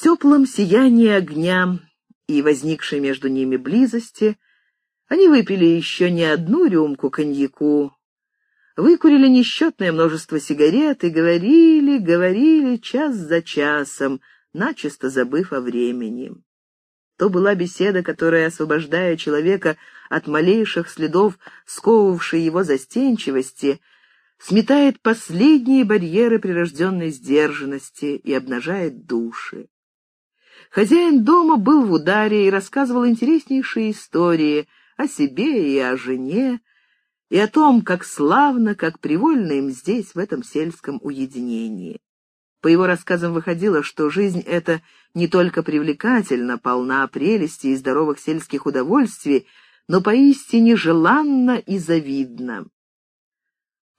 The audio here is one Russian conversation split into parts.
теплом сиянии огня и возникшей между ними близости они выпили еще не одну рюмку коньяку, выкурили несчетное множество сигарет и говорили, говорили час за часом, начисто забыв о времени. То была беседа, которая, освобождая человека от малейших следов сковывавшей его застенчивости, сметает последние барьеры прирожденной сдержанности и обнажает души. Хозяин дома был в ударе и рассказывал интереснейшие истории о себе и о жене, и о том, как славно, как привольно им здесь, в этом сельском уединении. По его рассказам выходило, что жизнь эта не только привлекательна, полна прелести и здоровых сельских удовольствий, но поистине желанна и завидна.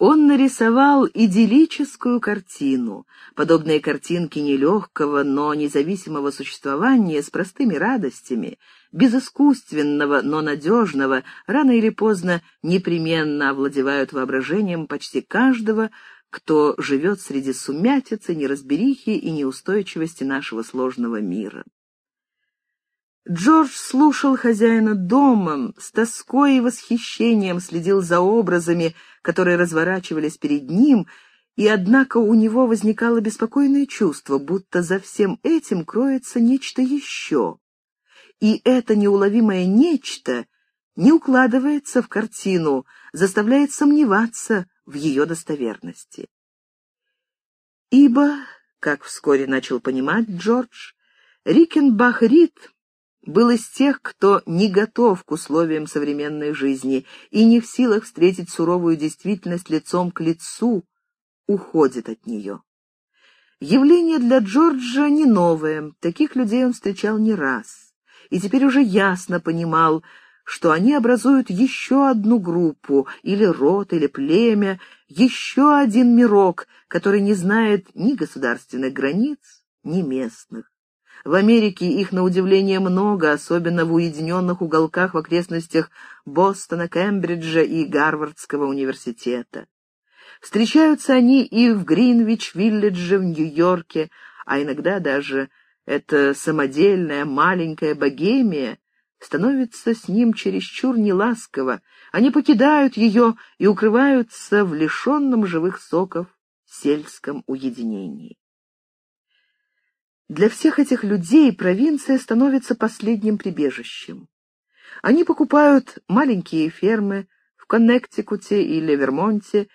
Он нарисовал идиллическую картину, подобные картинки нелегкого, но независимого существования с простыми радостями, без искусственного, но надежного, рано или поздно непременно овладевают воображением почти каждого, кто живет среди сумятицы, неразберихи и неустойчивости нашего сложного мира. Джордж слушал хозяина дома, с тоской и восхищением следил за образами, которые разворачивались перед ним, и однако у него возникало беспокойное чувство, будто за всем этим кроется нечто еще. И это неуловимое нечто не укладывается в картину, заставляет сомневаться в ее достоверности. Ибо, как вскоре начал понимать Джордж, Рикенбах Рид был из тех, кто не готов к условиям современной жизни и не в силах встретить суровую действительность лицом к лицу, уходит от нее. Явление для Джорджа не новое, таких людей он встречал не раз, и теперь уже ясно понимал, что они образуют еще одну группу, или род, или племя, еще один мирок, который не знает ни государственных границ, ни местных. В Америке их, на удивление, много, особенно в уединенных уголках в окрестностях Бостона, Кембриджа и Гарвардского университета. Встречаются они и в Гринвич-Вилледже в Нью-Йорке, а иногда даже эта самодельная маленькая богемия становится с ним чересчур неласково, они покидают ее и укрываются в лишенном живых соков сельском уединении. Для всех этих людей провинция становится последним прибежищем. Они покупают маленькие фермы в Коннектикуте или Вермонте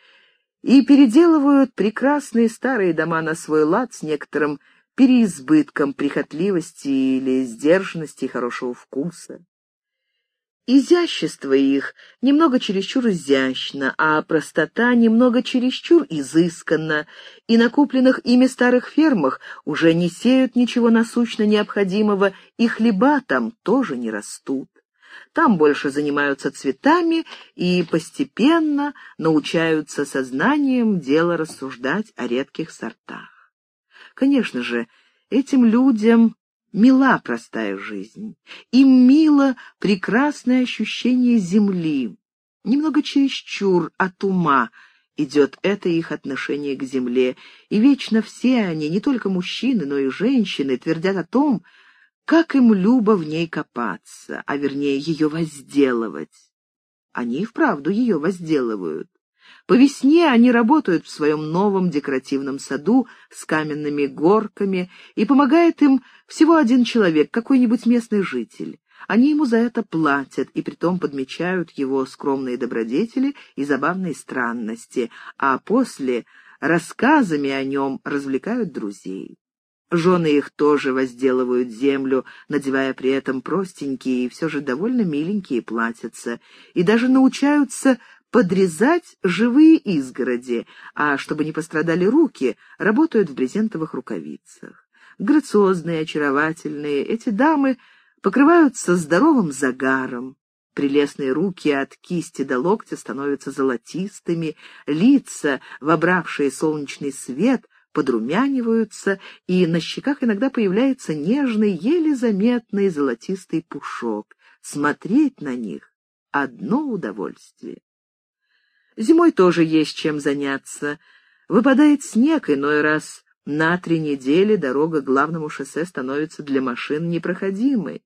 и переделывают прекрасные старые дома на свой лад с некоторым переизбытком прихотливости или сдержанности хорошего вкуса. Изящество их немного чересчур изящно, а простота немного чересчур изысканна, и на купленных ими старых фермах уже не сеют ничего насущно необходимого, и хлеба там тоже не растут. Там больше занимаются цветами и постепенно научаются сознанием дела рассуждать о редких сортах. Конечно же, этим людям мила простая жизнь, им мило прекрасное ощущение земли. Немного чересчур от ума идет это их отношение к земле, и вечно все они, не только мужчины, но и женщины, твердят о том, как им любо в ней копаться, а вернее ее возделывать. Они и вправду ее возделывают. По весне они работают в своем новом декоративном саду с каменными горками, и помогает им всего один человек, какой-нибудь местный житель. Они ему за это платят, и притом подмечают его скромные добродетели и забавные странности, а после рассказами о нем развлекают друзей. Жены их тоже возделывают землю, надевая при этом простенькие и все же довольно миленькие платьица, и даже научаются подрезать живые изгороди, а чтобы не пострадали руки, работают в брезентовых рукавицах. Грациозные, очаровательные, эти дамы покрываются здоровым загаром. Прелестные руки от кисти до локтя становятся золотистыми, лица, вобравшие солнечный свет, подрумяниваются, и на щеках иногда появляется нежный, еле заметный золотистый пушок. Смотреть на них — одно удовольствие. Зимой тоже есть чем заняться. Выпадает снег, иной раз На три недели дорога к главному шоссе становится для машин непроходимой.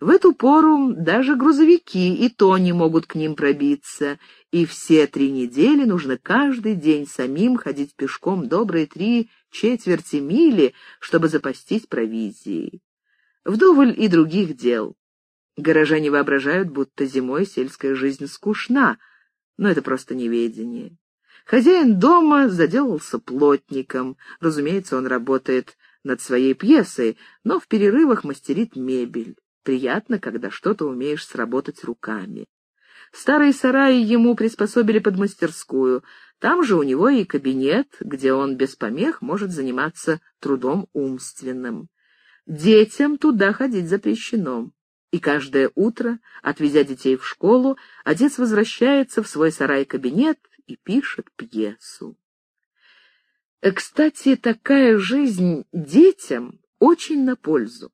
В эту пору даже грузовики и то не могут к ним пробиться, и все три недели нужно каждый день самим ходить пешком добрые три четверти мили, чтобы запастись провизией. Вдоволь и других дел. Горожане воображают, будто зимой сельская жизнь скучна, но это просто неведение. Хозяин дома заделался плотником. Разумеется, он работает над своей пьесой, но в перерывах мастерит мебель. Приятно, когда что-то умеешь сработать руками. Старые сараи ему приспособили под мастерскую. Там же у него и кабинет, где он без помех может заниматься трудом умственным. Детям туда ходить запрещено. И каждое утро, отвезя детей в школу, отец возвращается в свой сарай-кабинет и пишет пьесу. Э, кстати, такая жизнь детям очень на пользу.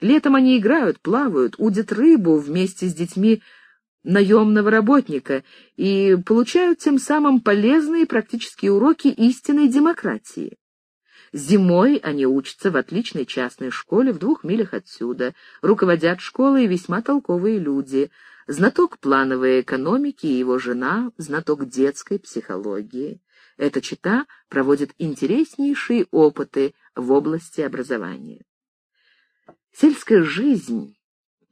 Летом они играют, плавают, удят рыбу вместе с детьми наемного работника и получают тем самым полезные практические уроки истинной демократии. Зимой они учатся в отличной частной школе в двух милях отсюда. Руководят школой весьма толковые люди знаток плановой экономики и его жена, знаток детской психологии. Эта чита проводит интереснейшие опыты в области образования. Сельская жизнь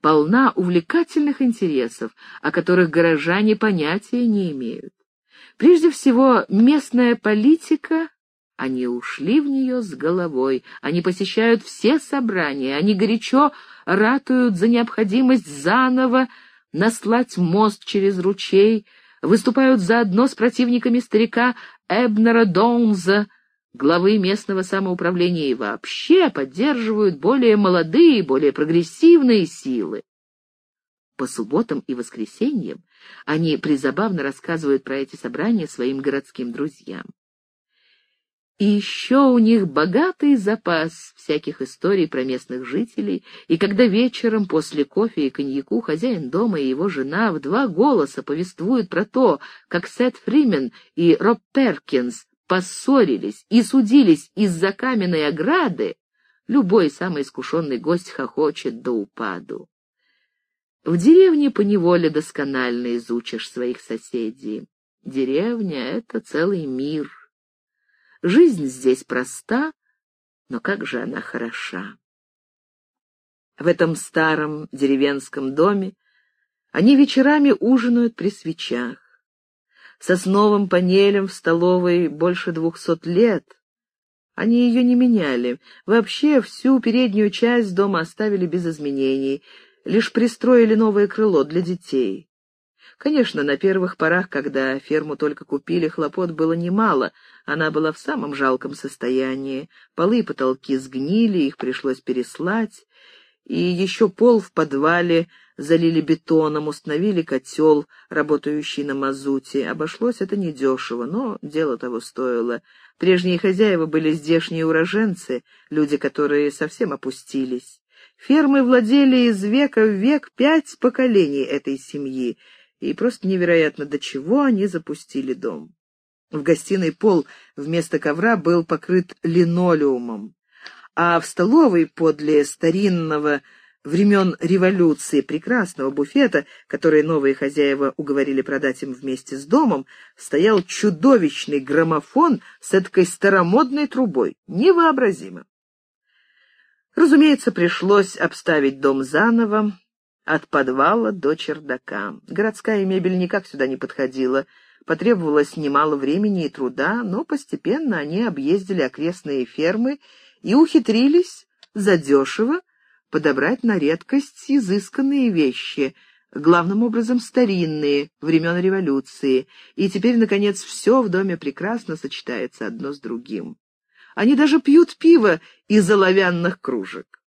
полна увлекательных интересов, о которых горожане понятия не имеют. Прежде всего, местная политика они ушли в нее с головой, они посещают все собрания, они горячо ратуют за необходимость заново наслать мост через ручей, выступают заодно с противниками старика Эбнера Донза, главы местного самоуправления, и вообще поддерживают более молодые, более прогрессивные силы. По субботам и воскресеньям они призабавно рассказывают про эти собрания своим городским друзьям. И еще у них богатый запас всяких историй про местных жителей, и когда вечером после кофе и коньяку хозяин дома и его жена в два голоса повествуют про то, как Сет Фримен и Роб Перкинс поссорились и судились из-за каменной ограды, любой самый искушенный гость хохочет до упаду. В деревне поневоле досконально изучишь своих соседей. Деревня — это целый мир. Жизнь здесь проста, но как же она хороша. В этом старом деревенском доме они вечерами ужинают при свечах. Сосновым панелем в столовой больше двухсот лет. Они ее не меняли. Вообще всю переднюю часть дома оставили без изменений, лишь пристроили новое крыло для детей. Конечно, на первых порах, когда ферму только купили, хлопот было немало. Она была в самом жалком состоянии. Полы и потолки сгнили, их пришлось переслать. И еще пол в подвале залили бетоном, установили котел, работающий на мазуте. Обошлось это недешево, но дело того стоило. Прежние хозяева были здешние уроженцы, люди, которые совсем опустились. Фермы владели из века в век пять поколений этой семьи, и просто невероятно, до чего они запустили дом. В гостиной пол вместо ковра был покрыт линолеумом, а в столовой подле старинного времен революции прекрасного буфета, который новые хозяева уговорили продать им вместе с домом, стоял чудовищный граммофон с этой старомодной трубой. Невообразимо. Разумеется, пришлось обставить дом заново, от подвала до чердака. Городская мебель никак сюда не подходила. Потребовалось немало времени и труда, но постепенно они объездили окрестные фермы и ухитрились задешево подобрать на редкость изысканные вещи, главным образом старинные, времен революции, и теперь, наконец, все в доме прекрасно сочетается одно с другим. Они даже пьют пиво из оловянных кружек.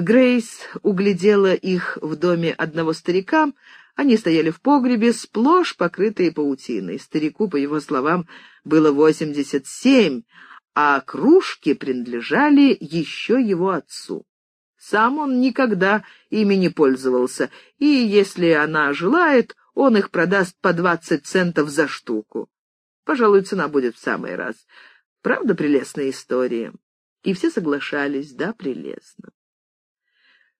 Грейс углядела их в доме одного старика. Они стояли в погребе, сплошь покрытые паутиной. Старику, по его словам, было восемьдесят семь, а кружки принадлежали еще его отцу. Сам он никогда ими не пользовался, и, если она желает, он их продаст по двадцать центов за штуку. Пожалуй, цена будет в самый раз. Правда, прелестная история? И все соглашались, да, прелестно.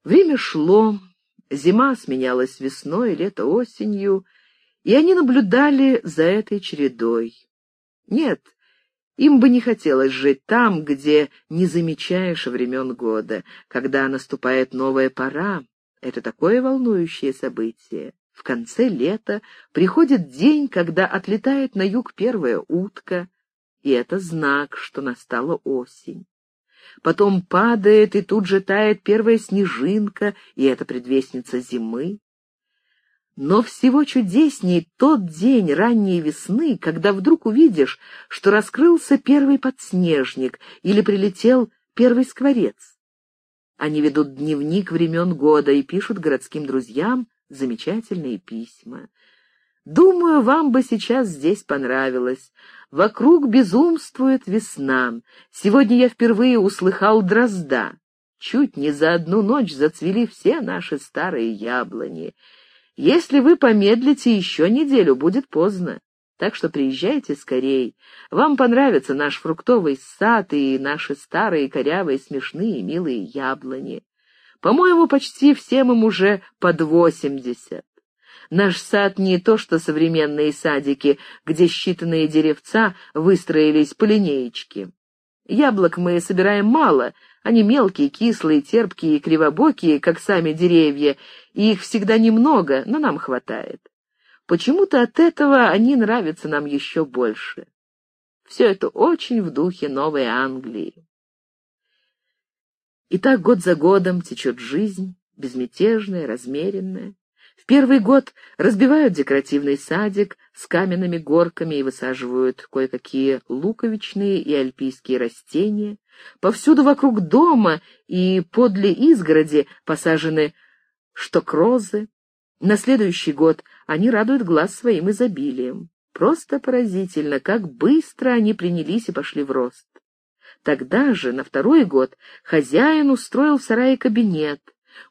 Время шло, зима сменялась весной, лето осенью, и они наблюдали за этой чередой. Нет, им бы не хотелось жить там, где не замечаешь времен года, когда наступает новая пора. Это такое волнующее событие. В конце лета приходит день, когда отлетает на юг первая утка, и это знак, что настала осень. Потом падает и тут же тает первая снежинка, и это предвестница зимы. Но всего чудесней тот день ранней весны, когда вдруг увидишь, что раскрылся первый подснежник или прилетел первый скворец. Они ведут дневник времен года и пишут городским друзьям замечательные письма. Думаю, вам бы сейчас здесь понравилось. Вокруг безумствует весна. Сегодня я впервые услыхал дрозда. Чуть не за одну ночь зацвели все наши старые яблони. Если вы помедлите еще неделю, будет поздно. Так что приезжайте скорей. Вам понравится наш фруктовый сад и наши старые корявые смешные милые яблони. По-моему, почти всем им уже под восемьдесят. Наш сад не то что современные садики, где считанные деревца выстроились по линеечке. Яблок мы собираем мало, они мелкие, кислые, терпкие кривобокие, как сами деревья, и их всегда немного, но нам хватает. Почему-то от этого они нравятся нам еще больше. Все это очень в духе Новой Англии. И так год за годом течет жизнь, безмятежная, размеренная. В первый год разбивают декоративный садик с каменными горками и высаживают кое-какие луковичные и альпийские растения. Повсюду вокруг дома и подле изгороди посажены штокрозы. На следующий год они радуют глаз своим изобилием. Просто поразительно, как быстро они принялись и пошли в рост. Тогда же, на второй год, хозяин устроил в сарае кабинет,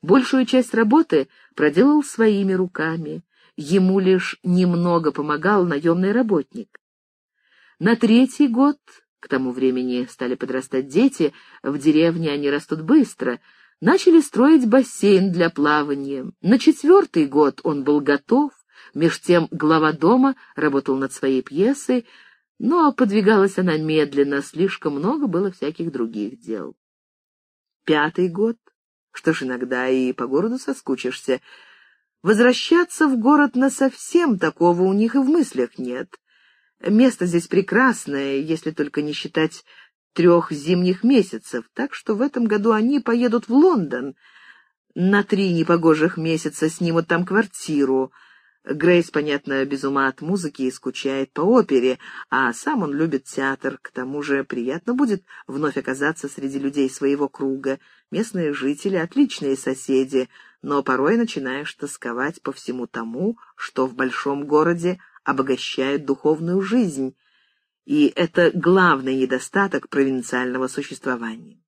Большую часть работы проделал своими руками. Ему лишь немного помогал наемный работник. На третий год, к тому времени стали подрастать дети, в деревне они растут быстро, начали строить бассейн для плавания. На четвертый год он был готов, меж тем глава дома работал над своей пьесой, но подвигалась она медленно, слишком много было всяких других дел. Пятый год что ж, иногда и по городу соскучишься. Возвращаться в город насовсем такого у них и в мыслях нет. Место здесь прекрасное, если только не считать трех зимних месяцев, так что в этом году они поедут в Лондон. На три непогожих месяца снимут там квартиру — Грейс, понятно, без ума от музыки и скучает по опере, а сам он любит театр. К тому же приятно будет вновь оказаться среди людей своего круга. Местные жители — отличные соседи, но порой начинаешь тосковать по всему тому, что в большом городе обогащает духовную жизнь. И это главный недостаток провинциального существования.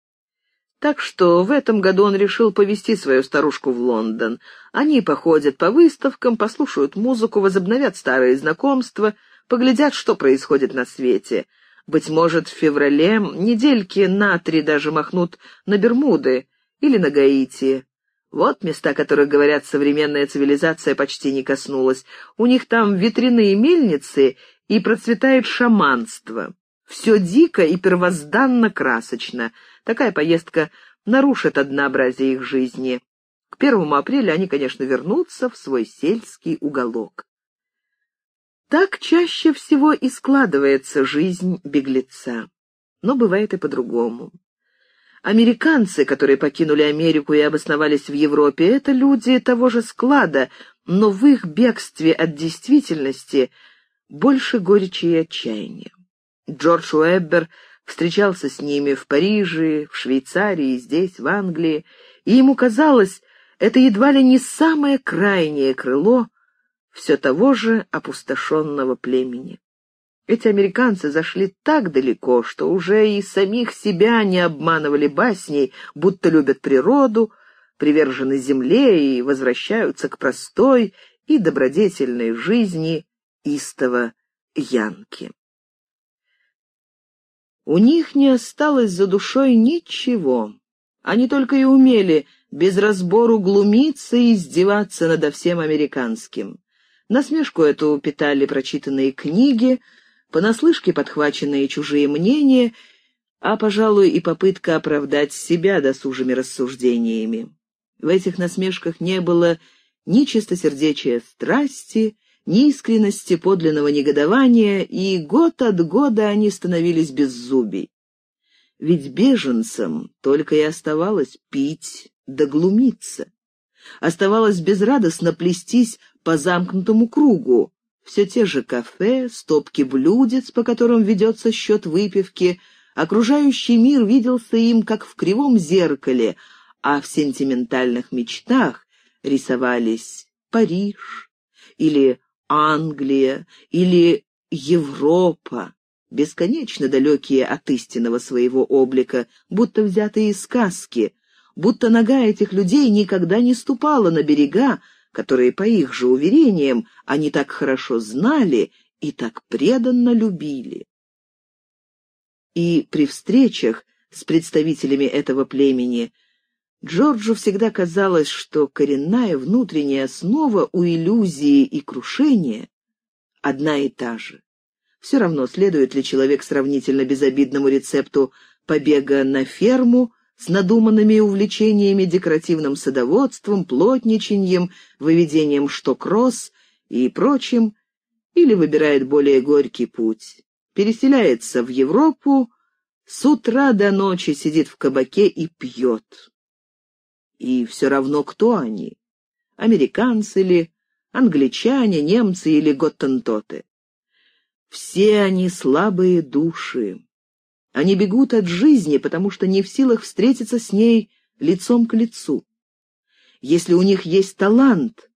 Так что в этом году он решил повезти свою старушку в Лондон. Они походят по выставкам, послушают музыку, возобновят старые знакомства, поглядят, что происходит на свете. Быть может, в феврале недельки на три даже махнут на Бермуды или на Гаити. Вот места, которых, говорят, современная цивилизация почти не коснулась. У них там ветряные мельницы и процветает шаманство. Все дико и первозданно красочно. Такая поездка нарушит однообразие их жизни. К первому апреля они, конечно, вернутся в свой сельский уголок. Так чаще всего и складывается жизнь беглеца. Но бывает и по-другому. Американцы, которые покинули Америку и обосновались в Европе, это люди того же склада, но в их бегстве от действительности больше горечи и отчаяния. Джордж Уэббер встречался с ними в Париже, в Швейцарии, здесь, в Англии, и ему казалось, это едва ли не самое крайнее крыло все того же опустошенного племени. Эти американцы зашли так далеко, что уже и самих себя не обманывали басней, будто любят природу, привержены земле и возвращаются к простой и добродетельной жизни истого Янки. У них не осталось за душой ничего. Они только и умели без разбору глумиться и издеваться надо всем американским. Насмешку эту питали прочитанные книги, понаслышке подхваченные чужие мнения, а, пожалуй, и попытка оправдать себя досужими рассуждениями. В этих насмешках не было ни чистосердечия страсти, ни искренности подлинного негодования, и год от года они становились беззубей. Ведь беженцам только и оставалось пить да глумиться. Оставалось безрадостно плестись по замкнутому кругу. Все те же кафе, стопки блюдец, по которым ведется счет выпивки. Окружающий мир виделся им, как в кривом зеркале, а в сентиментальных мечтах рисовались Париж или Англия или Европа, бесконечно далекие от истинного своего облика, будто взятые из сказки, будто нога этих людей никогда не ступала на берега, которые, по их же уверениям, они так хорошо знали и так преданно любили. И при встречах с представителями этого племени Джорджу всегда казалось, что коренная внутренняя основа у иллюзии и крушения одна и та же. Все равно, следует ли человек сравнительно безобидному рецепту побега на ферму с надуманными увлечениями декоративным садоводством, плотничаньем, выведением штокросс и прочим, или выбирает более горький путь, переселяется в Европу, с утра до ночи сидит в кабаке и пьет. И все равно, кто они — американцы ли, англичане, немцы или готтентоты. Все они слабые души. Они бегут от жизни, потому что не в силах встретиться с ней лицом к лицу. Если у них есть талант,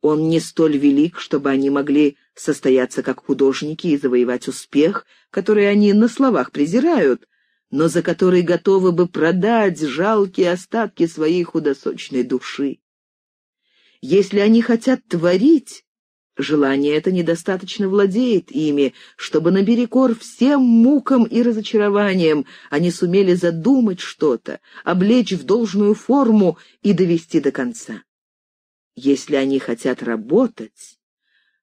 он не столь велик, чтобы они могли состояться как художники и завоевать успех, который они на словах презирают, но за который готовы бы продать жалкие остатки своей худосочной души. Если они хотят творить, желание это недостаточно владеет ими, чтобы наперекор всем мукам и разочарованиям они сумели задумать что-то, облечь в должную форму и довести до конца. Если они хотят работать,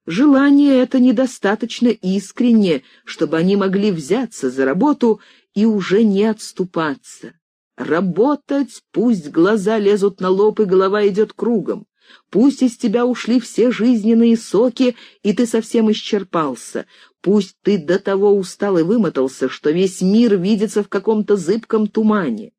желание это недостаточно искренне, чтобы они могли взяться за работу и уже не отступаться. Работать, пусть глаза лезут на лоб и голова идет кругом. Пусть из тебя ушли все жизненные соки, и ты совсем исчерпался. Пусть ты до того устал и вымотался, что весь мир видится в каком-то зыбком тумане.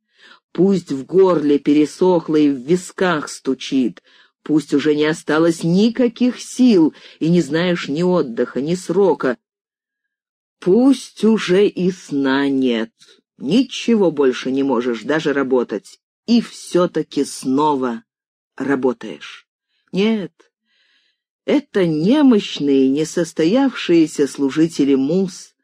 Пусть в горле пересохло и в висках стучит. Пусть уже не осталось никаких сил, и не знаешь ни отдыха, ни срока, Пусть уже и сна нет, ничего больше не можешь даже работать, и все-таки снова работаешь. Нет, это немощные, несостоявшиеся служители мус,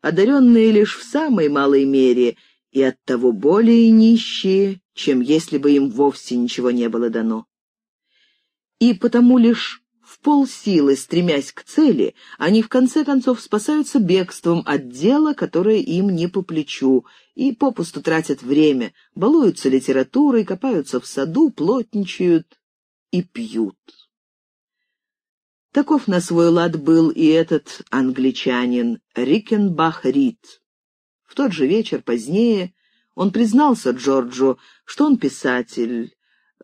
одаренные лишь в самой малой мере и оттого более нищие, чем если бы им вовсе ничего не было дано. И потому лишь в полсилы стремясь к цели, они в конце концов спасаются бегством от дела, которое им не по плечу, и попусту тратят время, балуются литературой, копаются в саду, плотничают и пьют. Таков на свой лад был и этот англичанин Рикенбах Рид. В тот же вечер позднее он признался Джорджу, что он писатель,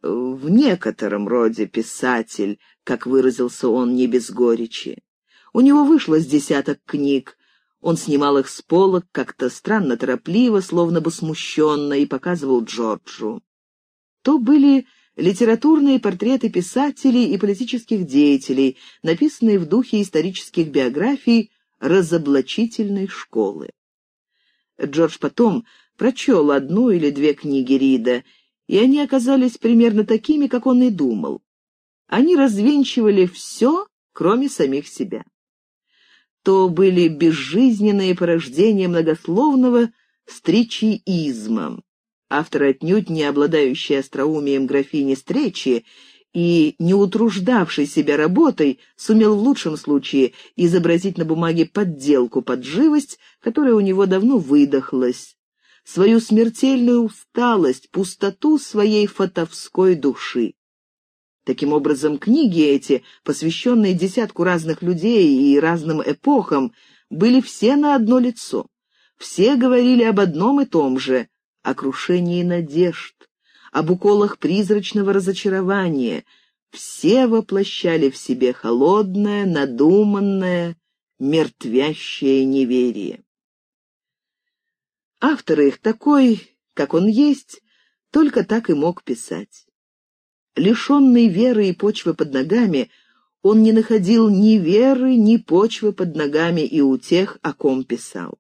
в некотором роде писатель, как выразился он не без горечи. У него вышло с десяток книг. Он снимал их с полок как-то странно торопливо, словно бы смущенно, и показывал Джорджу. То были литературные портреты писателей и политических деятелей, написанные в духе исторических биографий разоблачительной школы. Джордж потом прочел одну или две книги Рида и они оказались примерно такими, как он и думал. Они развенчивали все, кроме самих себя. То были безжизненные порождения многословного стричиизма. Автор отнюдь не обладающий остроумием графини Стречи и, не утруждавший себя работой, сумел в лучшем случае изобразить на бумаге подделку под живость, которая у него давно выдохлась, свою смертельную усталость, пустоту своей фотовской души. Таким образом, книги эти, посвященные десятку разных людей и разным эпохам, были все на одно лицо. Все говорили об одном и том же — о крушении надежд, об уколах призрачного разочарования. Все воплощали в себе холодное, надуманное, мертвящее неверие. Автор их такой, как он есть, только так и мог писать. Лишенный веры и почвы под ногами, он не находил ни веры, ни почвы под ногами и у тех, о ком писал.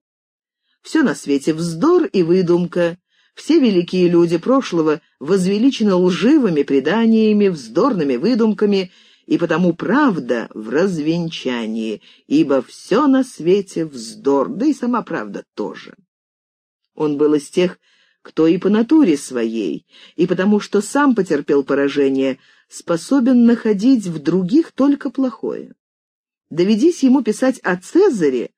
Все на свете вздор и выдумка, все великие люди прошлого возвеличены лживыми преданиями, вздорными выдумками, и потому правда в развенчании, ибо все на свете вздор, да и сама правда тоже. Он был из тех, кто и по натуре своей, и потому что сам потерпел поражение, способен находить в других только плохое. Доведись ему писать о Цезаре,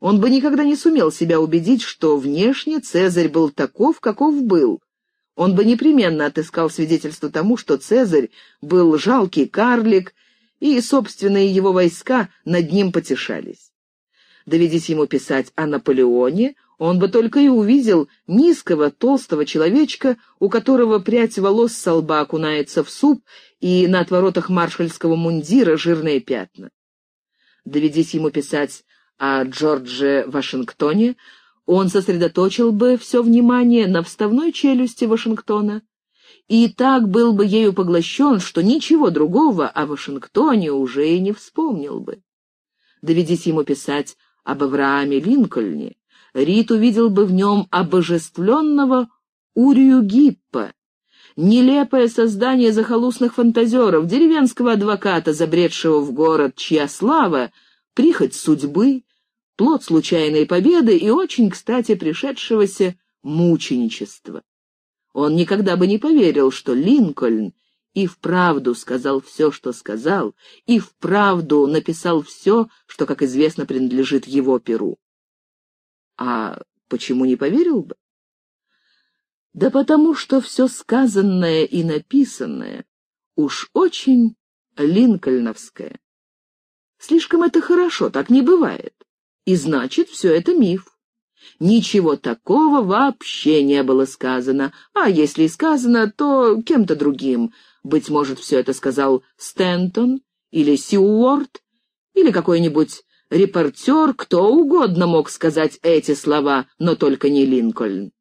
он бы никогда не сумел себя убедить, что внешне Цезарь был таков, каков был. Он бы непременно отыскал свидетельство тому, что Цезарь был жалкий карлик, и собственные его войска над ним потешались. Доведись ему писать о Наполеоне, он бы только и увидел низкого, толстого человечка, у которого прядь волос со лба окунается в суп, и на отворотах маршальского мундира жирные пятна. Доведись ему писать о Джордже Вашингтоне, он сосредоточил бы все внимание на вставной челюсти Вашингтона и так был бы ею поглощен, что ничего другого о Вашингтоне уже и не вспомнил бы. Доведись ему писать об Аврааме Линкольне, Рид увидел бы в нем обожествленного Урию Гиппа, нелепое создание захолустных фантазеров, деревенского адвоката, забредшего в город, чья слава — прихоть судьбы, плод случайной победы и очень кстати пришедшегося мученичества. Он никогда бы не поверил, что Линкольн и вправду сказал все, что сказал, и вправду написал все, что, как известно, принадлежит его перу. А почему не поверил бы? Да потому что все сказанное и написанное уж очень линкольновское. Слишком это хорошо, так не бывает. И значит, все это миф. Ничего такого вообще не было сказано, а если и сказано, то кем-то другим. Быть может, все это сказал Стентон или Сьюорд, или какой-нибудь репортер, кто угодно мог сказать эти слова, но только не Линкольн.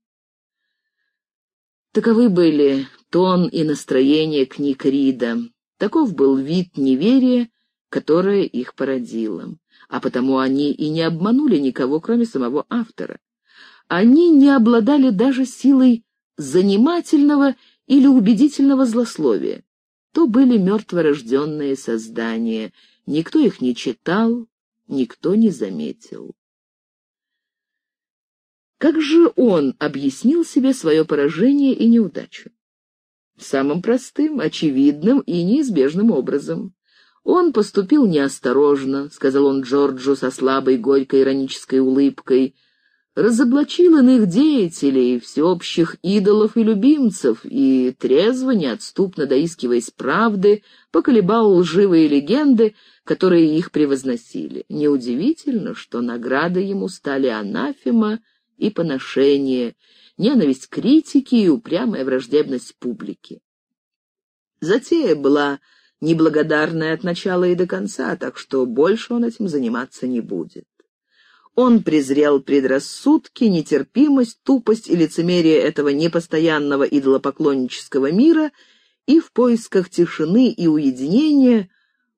Таковы были тон и настроение книг Рида. Таков был вид неверия, которое их породило а потому они и не обманули никого, кроме самого автора. Они не обладали даже силой занимательного или убедительного злословия. То были мертворожденные создания, никто их не читал, никто не заметил. Как же он объяснил себе свое поражение и неудачу? Самым простым, очевидным и неизбежным образом. «Он поступил неосторожно», — сказал он Джорджу со слабой, горькой, иронической улыбкой, разоблачил иных деятелей, всеобщих идолов и любимцев, и, трезво, неотступно доискиваясь правды, поколебал лживые легенды, которые их превозносили. Неудивительно, что награды ему стали анафема и поношение, ненависть критики и упрямая враждебность публики. Затея была неблагодарная от начала и до конца, так что больше он этим заниматься не будет. Он презрел предрассудки, нетерпимость, тупость и лицемерие этого непостоянного идолопоклоннического мира и в поисках тишины и уединения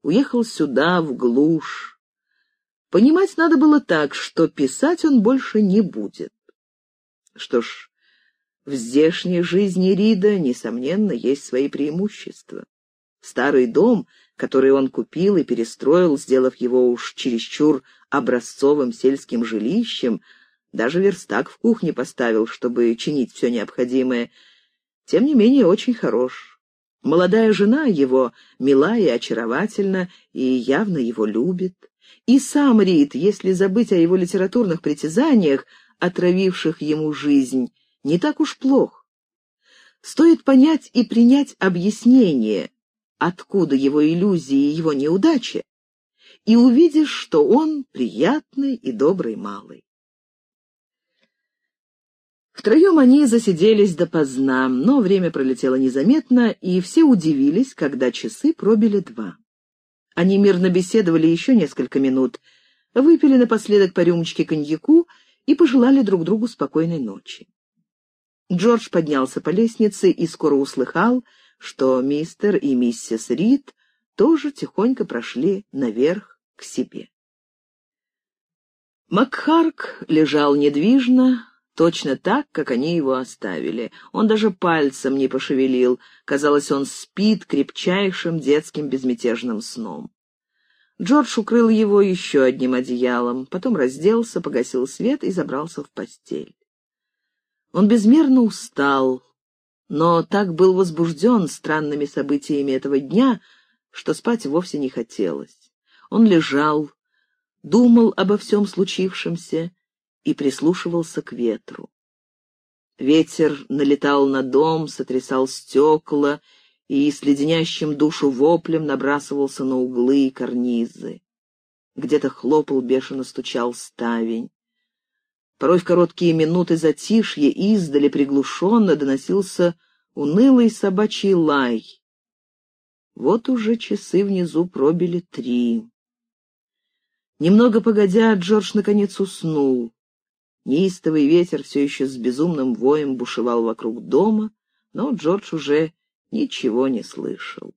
уехал сюда, в глушь. Понимать надо было так, что писать он больше не будет. Что ж, в здешней жизни Рида, несомненно, есть свои преимущества. Старый дом, который он купил и перестроил, сделав его уж чересчур образцовым сельским жилищем, даже верстак в кухне поставил, чтобы чинить все необходимое, тем не менее очень хорош. Молодая жена его мила и очаровательна, и явно его любит. И сам Рид, если забыть о его литературных притязаниях, отравивших ему жизнь, не так уж плох. Стоит понять и принять объяснение, откуда его иллюзии и его неудачи, и увидишь, что он приятный и добрый малый. Втроем они засиделись допоздна, но время пролетело незаметно, и все удивились, когда часы пробили два. Они мирно беседовали еще несколько минут, выпили напоследок по рюмочке коньяку и пожелали друг другу спокойной ночи. Джордж поднялся по лестнице и скоро услыхал, что мистер и миссис Рид тоже тихонько прошли наверх к себе. Макхарк лежал недвижно, точно так, как они его оставили. Он даже пальцем не пошевелил. Казалось, он спит крепчайшим детским безмятежным сном. Джордж укрыл его еще одним одеялом, потом разделся, погасил свет и забрался в постель. Он безмерно устал, но так был возбужден странными событиями этого дня, что спать вовсе не хотелось. Он лежал, думал обо всем случившемся и прислушивался к ветру. Ветер налетал на дом, сотрясал стекла и с леденящим душу воплем набрасывался на углы и карнизы. Где-то хлопал, бешено стучал ставень. Порой в короткие минуты затишья издали приглушенно доносился унылый собачий лай. Вот уже часы внизу пробили три. Немного погодя, Джордж наконец уснул. Неистовый ветер все еще с безумным воем бушевал вокруг дома, но Джордж уже ничего не слышал.